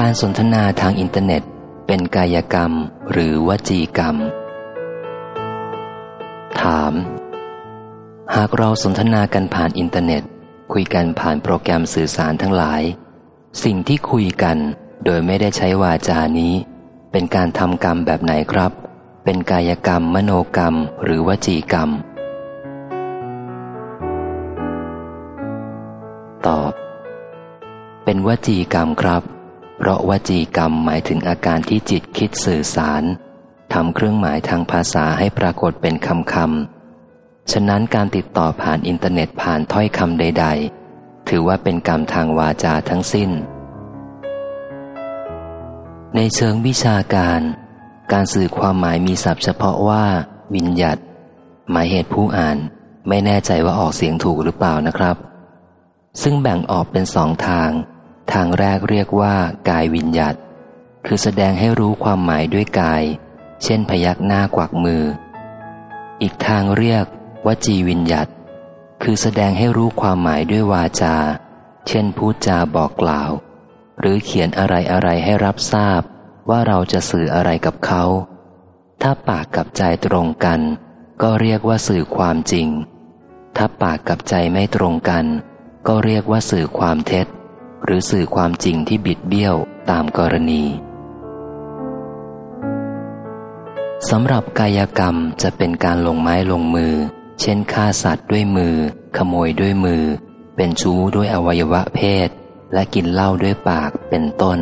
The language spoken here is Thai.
การสนทนาทางอินเทอร์เน็ต เป็นกายกรรมหรือวจีกรรม ถาม หากเราสนทนากันผ่านอินเทอร์เน็ต คุยกันผ่านโปรแกรมสื่อสารทั้งหลาย สิ่งที่คุยกันโดยไม่ได้ใช้วาจานี้ เป็นการทำกรรมแบบไหนครับ เป็นกายกรรมมโนกรรมหรือวจีกรรม ตอบ เป็นวจีกรรมครับ เพราะวจีกรรมหมายถึงอาการที่จิตคิดสื่อสารทำเครื่องหมายทางภาษาให้ปรากฏเป็นคำคำฉะนั้นการติดต่อผ่านอินเทอร์เน็ตผ่านถ้อยคำใด ๆ ถือว่าเป็นกรรมทางวาจาทั้งสิ้น ในเชิงวิชาการ การสื่อความหมายมีศัพท์เฉพาะว่าวิญญัตหมายเหตุผู้อ่านไม่แน่ใจว่าออกเสียงถูกหรือเปล่านะครับ ซึ่งแบ่งออกเป็นสองทาง ทางแรกเรียกว่า กายวิญญัตคือแสดงให้รู้ความหมายด้วยกาย เช่นพยักหน้ากวักมือ อีกทางเรียกวจีวิญญัตคือแสดงให้รู้ความหมายด้วยวาจา เช่นพูดจาบอกกล่าว หรือเขียนอะไรอะไรให้รับทราบว่าเราจะสื่ออะไรกับเขา ถ้าปากกับใจตรงกัน ก็เรียกว่าสื่อความจริง ถ้าปากกับใจไม่ตรงกัน ก็เรียกว่าสื่อความเท็จ หรือสื่อความจริงที่บิดเบี้ยวตามกรณีสำหรับกายกรรมจะเป็นการลงไม้ลงมือ เช่นฆ่าสัตว์ด้วยมือ ขโมยด้วยมือ เป็นชู้ด้วยอวัยวะเพศ และกินเหล้าด้วยปากเป็นต้น